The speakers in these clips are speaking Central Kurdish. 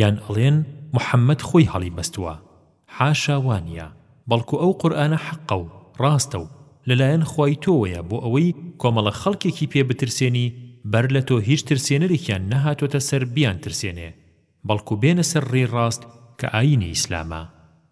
یان ئەڵێن محمد خۆی هەڵی بەستوە حاشا وانیە بەڵکو ئەو قورئانە حەقە و ڕاستە و لەلایەن خوای تۆوەیە بۆ ئەوەی کۆمەڵە خەڵکێکی پێ بترسێنی بەر لە تۆ هیچ ترسێنەرێکیان نەهاتۆتە سەر بیان ترسێنێ بەڵکو بێنە سەر ڕێی ڕاست کە ئاینی ئیسلامە.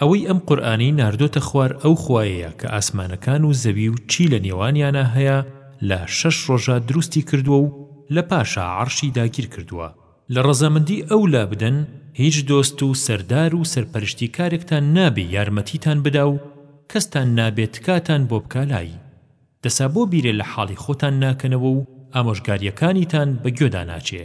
ئەوەی ئەم قورئانەی ناردۆتە خوار ئەو خوایەیە کە ئاسمانەکان و زەوی و چی لە نێوانیانا هەیە لە شەش ڕۆژا دروستی کردووە و لە پاشا عەڕشی داگیر کردووە لە ڕەزامەندی ئەو لا بدەن هیچ دۆست و سەردار و سەرپەرشتیکارێکتان نابێ یارمەتیتان بدا و کەستان نابێ تکاتان بۆ بکا لای دەسا بۆ بیرێ لە حاڵی خۆتان ناکەنەوە و ئامۆژگاریەکانیتان بە گوێدا ناچێ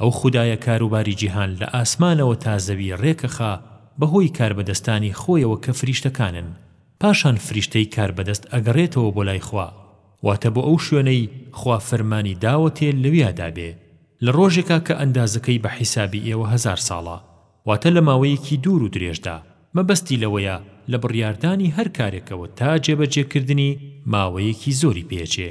ئەو خودایە کاروباری جیهان لە ئاسمانەوە تا زەوی رێکەخا بەهۆی کاربەدەستانی خۆیەوە کە فریشتەکانن پاشان فریشتەی کاربەدەست ئەگەڕێتەوە بۆ لای خوا واتە بۆ ئەو شوێنەی خوا فەرمانی داوەتێ لەویادا بێ لە رۆژێکا کە ئەندازەکەی بە حیسابی ئێوە هەزار ساڵە واتە لە ماوەیەکی دوور و درێژدا مەبەستی لەوەیە لە بڕیاردانی هەر کارێکەوە تا جێبەجێکردنی ماوەیەکی زۆری پێچێ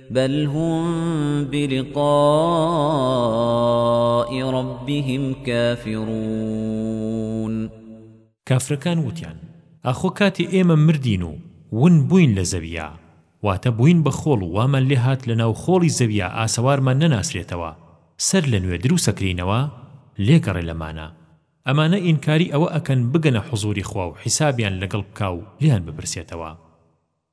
بل هم بلقاء ربهم کافرون کافرەکان وتیان ئاخۆ کاتێ ئێمە مردین و ون بووین لە زەویا واتە بووین بە خۆڵ و وامان لێ هات لە ناو خۆڵی زەویا ئاسەوارمان نەناسرێتەوە سەر لە نوێ دروسەکرینەوە لێگەڕێ لەمانە ئەمانە ئینکاری ئەوە ئەکەن بگەنە حزوری خوا و حیسابیان لەگەڵ بکا و لێیان بپرسێتەوە.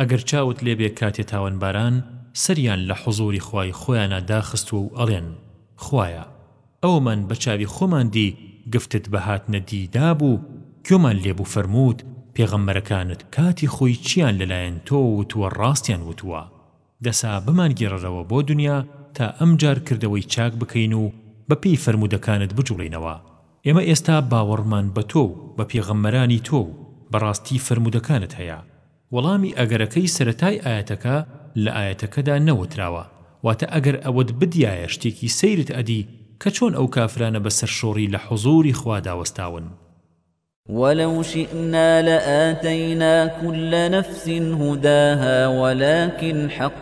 ئەگەر چاوت لێ بێ کاتێ تاوانباران سەریان لە حوزوری خوای خۆیانا داخستووە و ئەڵێن، خوایە! ئەوەمان بە چاوی خۆمان دی گفتت بە هاتنە دی دابوو گوێمان لێ بوو فەرمووت پێغەمبەرەکانت کاتی خۆی چیان لە لایەن تۆوە وتووە ڕاستیان وتووە دەسا بمانگێڕەرەوە بۆ دونیا تا ئەمجار کردەوەی چاک بکەین و بە پێی فەرموودەکانت بجوڵێینەوە ئێمە ئێستا باوەڕمان بە تۆ و بە پێغەمبەرانی تۆ و بە ڕاستی فەرموودەکانت هەیە. وەڵامی ئەگەرەکەی سەرەتای ئایەتەکە لە ئایەتەکەدا نەوتراوە، واتە ئەگەر ئەوەت بدیایە شتێکی سەیرت ئەدی کە چۆن ئەو کافرانە بە سەرشۆڕی لە حوزووری خوادا وەستاون. ولو شئنا لآتینا کل نفس هداها ولکن حق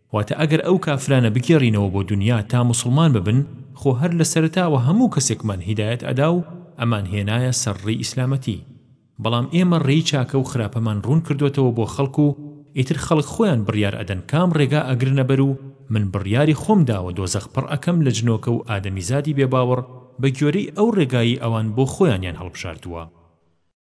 واتە ئەگەر ئەو کافرانە بگێڕینەوە بۆ دونیا تا موسڵمان ببن خۆ هەر لە سەرەتاوە هەموو کەسێکمان هیدایەت ئەدا و ئەمان هێنایە سەر ڕێی ئیسلامەتی بەڵام ئێمە ڕێی چاکە و خراپەمان ڕوون کردۆتەوە بۆ خەڵک و ئیتر خەڵک خۆیان بڕیار ئەدەن کام ڕێگا ئەگرنە بەر و من بڕیاری خۆم داوە دۆزەخ پڕ ئەکەم لە جنۆکە و ئادەمیزادی بێ باوەڕ بە گوێرەی ئەو ڕێگایەی ئەوان بۆ خۆیانیان هەڵبژاردووە.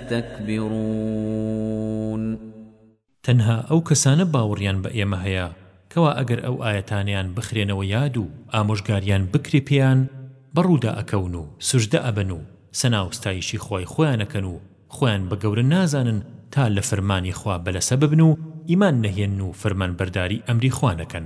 تەستەکبیڕوون. تەنها ئەو کەسانە باوەڕیان بە ئێمە هەیە کەوا ئەگەر ئەو ئایەتانەیان بخرێنەوە یاد و ئامۆژگاریان بکرێ پێیان بە ڕوودا ئەکەون و سوجدە ئەبەن و سەنا و ستایشی خوای خۆیان ئەکەن و خۆیان بە گەورە نازانن تا لە فەرمانی خوا بەلەسە ببن و ئیمان نەهێنن و فەرمانبەرداری ئەمری خوا نەکەن.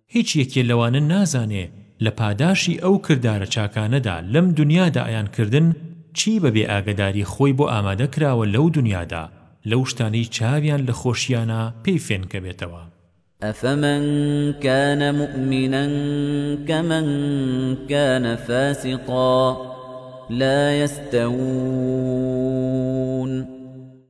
هیچ یەکێ لەوانە نازانێ لە پاداشی ئەو کردارە چاکانەدا لەم دنیادا ئەیان کردن چی بە بێ ئاگەداری خۆی بۆ ئامادە کراوە لەو دنیادا لەو شتانەی چاویان لە خۆشیانە پێی فێنکە بێتەوە. أفمن كان مؤمنا كمن كان فاسقا لا يستوون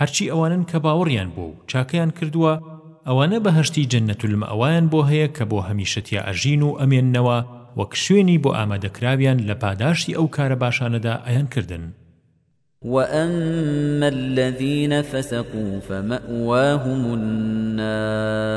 هەرچی ئەوانەن کە باوەڕیان بووە و چاکەیان کردووە، ئەوانە بەهەشتی جەننەت المەئوایان بۆ هەیە کە بۆ هەمیشە تیا ئەژین و ئەمێننەوە وەک شوێنی بۆ ئامادەکراویان لە پاداشتی ئەو کارە باشانەدا ئەیان کردن. وَأَمَّا الَّذِينَ فَسَقُوا فَمَأْوَاهُمُ النَّارُ.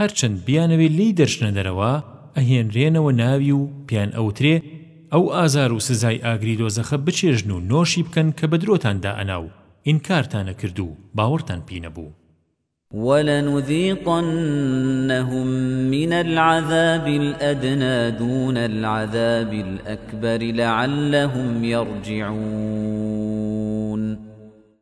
هەرچەند بیانەوێ لێی دەرچنە دەرەوە ئەهێنرێنەوە ناوی و پێیان ئەوترێ ئەو ئازار و سزای ئاگری دۆزەخە بچێژن و نۆشی بکەن کە بەدرۆتان دائەنا و ئینکارتان ئەکرد و باوەڕتان پی نەبوو. ولنذیقنهم من العذاب الادنی دون العذاب الاکبر لعلهم یرجعون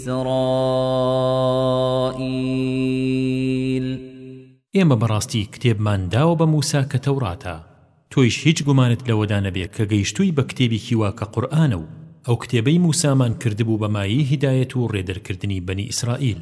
ئیسرائیل. ئێمە بەڕاستی کتێبمان داوە بە موسا کە تەوراتە، تۆیش هیچ گومانت لەوەدا نەبێ کە گەیشتووی بە کتێبێکی وا کە قورئانە و ئەو کتێبەی موسامان کردبوو بە مایەی هیدایەت و ڕێدەرکردنی بەنی ئیسرائیل.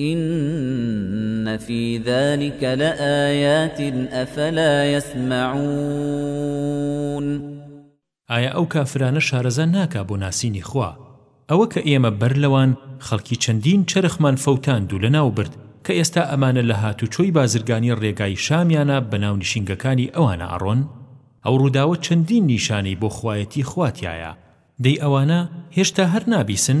إن في ذلك لآيات أفلا يسمعون ئایا ئەو کافرانە شارەزا ناکا بۆ ناسینی خوا ئەوە کە ئێمە بەر لەوان خەڵکی چەندین چەرخمان فەوتاند و لەناو برد کە ئێستا ئەمانە لە هاتوچۆی بازرگانی ڕێگای شامیانە بە ناو نشینگەکانی ئەوانە ئەڕۆن ئەو ڕووداوە چەندین نیشانەی بۆ خوایەتی خوا تیایە دەی ئەوانە هێشتا هەر نابیسن؟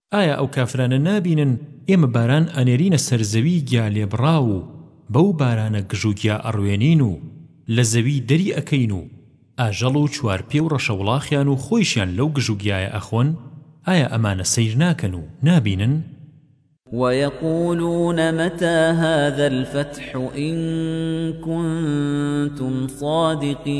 ئایا ئەو کافرانە نابینن ئێمە باران ئەنێرینە سەر زەویی گیا لێبڕاو و بەو بارانە گژ و گیا ئەڕوێنین و لە زەوی دەری ئەکەین و ئاژەڵ و چوارپێ و ڕەشەوڵاخیان و خۆیشیان لەو گژ و گیایە ئەخۆن، ئایا ئەمانە سەیر ناکەن و نابینن؟ وَیَقُولُونَ مَتَىٰ هَٰذَا الْفَتْحُ إِن کُنتُمْ صَادِقِینَ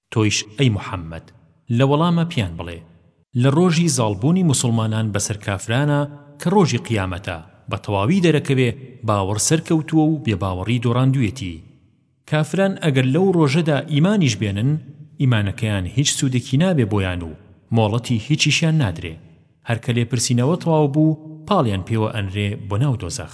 تۆیش ئەی محمد لە وەڵامە پێیان بڵێ، لە ڕۆژی زاڵ بوونی موسڵمانان بەسەر کافرانا کە ڕۆژی قیامەتە بە تەواوی دەرەکەوێ باوەڕ سەرکەوتووە و بێ باوەڕی دۆڕاندوویەتی. کافران ئەگەر لەو ڕۆژەدا ئیمانیش بێنن ئیمانەکەیان هیچ سوودێکی نابێ بۆیان و مۆڵەتی هیچیشیان نادرێ هەر کە لێپرسینەوە تەواو بوو پاڵیان پێوە ئەنرێ بۆ ناو دۆزەخ.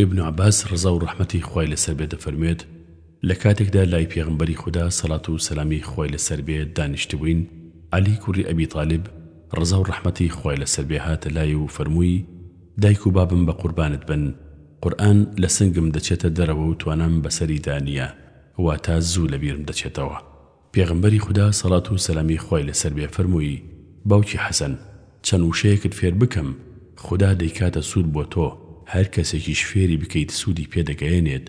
ابن عباس ڕەزا و ڕەحمەتی خوای لەسەر بێت دەفەرموێت، لە کاتێکدا لای پێغەمبەری خودا سەڵات و سەلامی خوای لەسەر بێ دانیشتبووین، عەلی کوڕی ئەبی تالیب ڕەزا و ڕەحمەتی خوای لەسەر بێ هاتە لای و فەرمووی، دایک و بابم بە قوربانت بن، قورئان لە سنگم دەچێتە دەرەوە و توانام بەسەریدا نییە، واتە زوو لەبیرم دەچێتەوە. پێغەمبەری خودا سەڵات و سەلامی خوای لەسەر بێ فەرمووی، باوکی حەسەن، چەند وشەیەکت فێر بکەم، خودا دەیکاتە سوود بۆ تۆ، هەر کەسێکیش فێری بکەیت سوودی پێ دەگەیەنێت،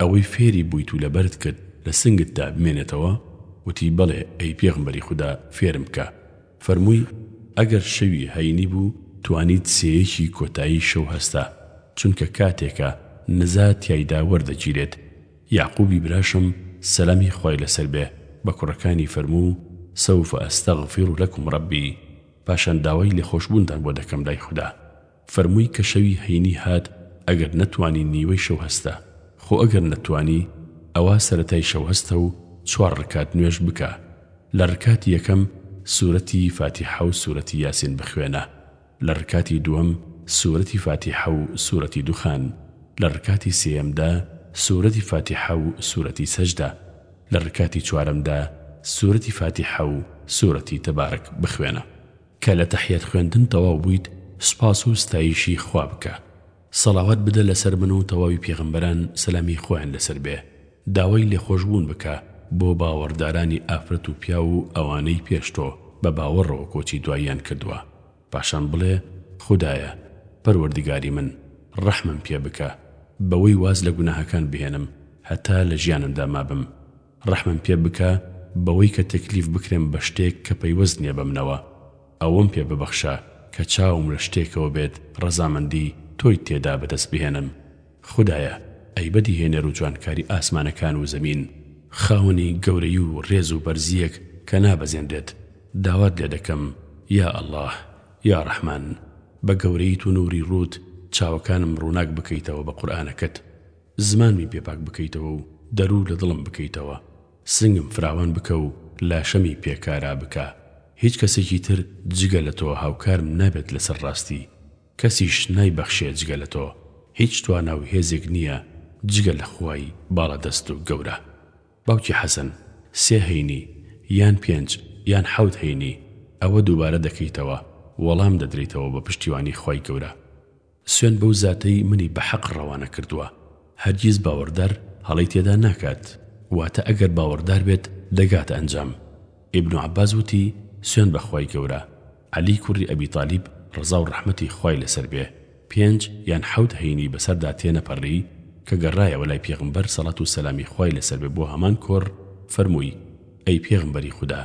ئەوەی فێری بوویت و لەبەرت کرد لە سنگتدا بمێنێتەوە؟ وتی، بەڵێ ئەی پێغەمبەری خودا فێرم بکە، فەرمووی، ئەگەر شەوی هەینی بوو، توانیت سێیەکی کۆتایی شەو هەستە، چونکە کاتێکە نزا تیایدا وەردەگیرێت. یەعقوبی براشم سەلامی خوای لەسەر بێ بە کوڕەکانی فەرموو سوف استغفر لکم ربی پاشان داوای لێخۆشبوونتان بۆ دەکەم لای خودا فەرمووی کە شەوی هەینی هات ئەگەر نەتوانی نیوەی شەو هەستە خۆ ئەگەر نەتتوانی ئەوا سەرەتای شەو هەستە و چوار ڕکات نوێژ بکە لە ڕکاتی یەکەم سورەتی فاتیحە و سورەتی یاسین بخوێنە لە رکاتی دووەم سورەتی فاتیحە و سورەتی دوخان، لە رکاتی سێیەمدا سورەتی فاتیحە و سورەتی سەجدە، لە رکاتی چوارەمدا سورەتی فاتیحە و سورەتی تبارک بخوێنە. کە لە تەحیەت خوێندن تەواو بوویت سوپاس و ستایشی خوا بکە. سەڵاوات بدە لەسەر من و تەواوی پێغەمبەران سەلامی خۆیان لەسەر بێ، داوای لێخۆشبوون بکە بۆ باوەڕدارانی ئافرەت و پیاو و ئەوانەی پێش تۆ بە باوەڕەوە کۆچی دواییان کردووە، پاشان بڵێ، خودایە، پەروەردگاری من، ڕەحمم پێ بکە، بەوەی واز لە گوناهەکان بهێنم هەتا لە ژیانمدا مابم، ڕەحمم پێ بکە بەوەی کە تەکلیف بکرێم بە شتێک کە پەیوەست نیە بە منەوە ئەوەم پێ ببەخشە کە چاوم لە شتێکەوە بێت ڕەزامەندی تۆی تێدا بەدەست بهێنم خودایە ئەی بەدیهێنەر و جوانکاری ئاسمانەکان و زەمین خاوەنی گەورەی و ڕێز و بەرزیەک کە نابەزێنرێت داوات لێ دەکەم یا اللە یا ڕەحمان بە گەورەیت و نوری ڕووت چاوەکانم ڕووناک بکەیتەوە بە قورئانەکەت. زمانمی پێ پاک بکەیتەوە و دەرو لە دڵم بکەیتەوە سنگم فراوان بکە و لاشەمی پێ کارا بکە هیچ کەسێکی تر جگە لە تۆ هاوکارم نابێت لەسەر ڕاستی کەسیش نای بەخشێ جگە لە تۆ هیچ توانا و هێزێک نیە جگە لە خوای باڵا دەست و گەورە باوکی حەسەن سێ هەینی یان پێنج یان حەوت هەینی ئەوە دووبارە دەکەیتەوە وەڵام دەدریتەوە بە پشتیوانی خوای گەورە. سوێند بەو زاتەی منی بە حەق ڕەوانە کردووە، هەرگیز باوەڕدار هەڵەی تێدا ناکات، واتە ئەگەر باوەڕدار بێت دەگاتە ئەنجام. ئیبن عەباس وتی، سوێند بە خوای گەورە، عەلی کوڕی ئەبی تالیب ڕەزا و ڕەحمەتی خوای لەسەر بێ، پێنج یان حەوت هەینی بەسەردا تێنەپەڕی، کە گەڕایەوە لای پێغەمبەر سەڵات و سەلامی خوای لەسەر بێ بۆ هەمان کۆڕ، فەرمووی، ئەی پێغەمبەری خودا!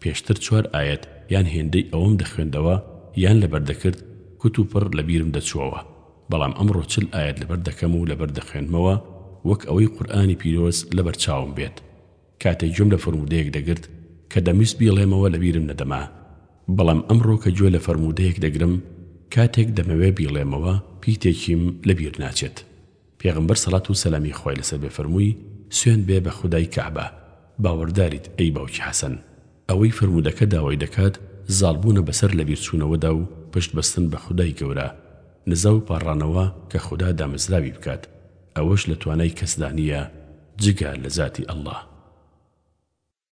پێشتر چوار ئایەت یان هێندەی ئەوەم دەخوێندەوە یان لەبەر دەکرد کوت و پڕ لە بیرم دەچووەوە، بەڵام ئەمڕۆ چل ئایەت لەبەر دەکەم و لەبەر دەخوێنمەوە وەک ئەوەی قورئانی پیرۆز لەبەر چاوم بێت. کاتێک گوێم لە فەرموودەیەک دەگرت کە دەمویست بیڵێمەوە لە بیرم نەدەما، بەڵام ئەمڕۆ کە گوێ لە فەرموودەیەک دەگرم کاتێک دەمەوێ بیڵێمەوە پیتێکیم لە بیر ناچێت پێغەمبەر سەڵات و سەلامی خوای لەسەر بێ فەرمووی، سوێند بێ بە خودای کەعبە، باوەڕداریت ئەی باوکی حەسەن. ئەوەی فەرموودەکە داوای دەکات زاڵبوونە بەسەر لەبیرچوونەوەدا و پشت بەستن بە خودای گەورە، نزا و پاڕانەوە کە خودا دامەزراوی بکات، ئەوەش لە توانای کەسدا نییە جگە لە زاتی اللە.